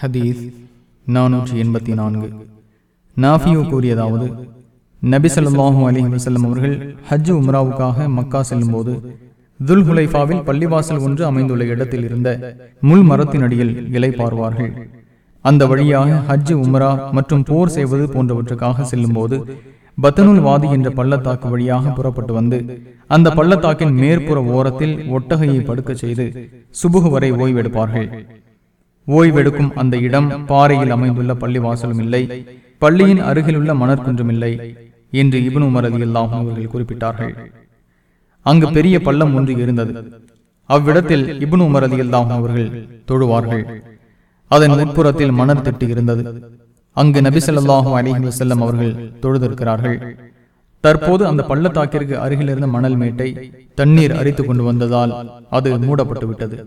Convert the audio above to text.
ஹதீஸ் நானூற்றி எண்பத்தி நான்கு. நாஃபியோ கூறியதாவது நபிசல்லாஹூ ஸல்லல்லாஹு அவர்கள் ஹஜ் உம்ராவுக்காக மக்கா செல்லும்போது துல் ஹுலைஃபாவில் பள்ளிவாசல் ஒன்று அமைந்துள்ள இடத்தில் இருந்த முள் மரத்தின் அடியில் இலை பார்வார்கள். அந்த வழியாக ஹஜ் உம்ரா மற்றும் போர் செய்வது போன்றவற்றுக்காக செல்லும்போது பத்தனுல் வாதி என்ற பள்ளத்தாக்கு வழியாக புறப்பட்டு வந்து அந்த பள்ளத்தாக்கின் மேற்புற ஓரத்தில் ஒட்டகையை படுக்கச் செய்து சுபுகு வரை ஓய்வெடுப்பார்கள். ஓய்வெடுக்கும் அந்த இடம் பாறையில் அமைந்துள்ள பள்ளிவாசலும் இல்லை. பள்ளியின் அருகிலுள்ள மணற்குன்றும் இல்லை என்று இபன் உமர் அலி அவர்கள் குறிப்பிட்டார்கள். அங்கு பெரிய பள்ளம் ஒன்று இருந்தது. அவ்விடத்தில் இபன் உமர் அலி அவர்கள் தொழுவார்கள். அதன் உட்புறத்தில் மணல் திட்டு இருந்தது. அங்கு நபிசல்லாஹும் அலிஹி அலைஹி அவர்கள் தொழுதிருக்கிறார்கள். தற்போது அந்த பள்ளத்தாக்கிற்கு அருகிலிருந்த மணல் மேட்டை தண்ணீர் அரித்து கொண்டு வந்ததால் அது மூடப்பட்டு விட்டது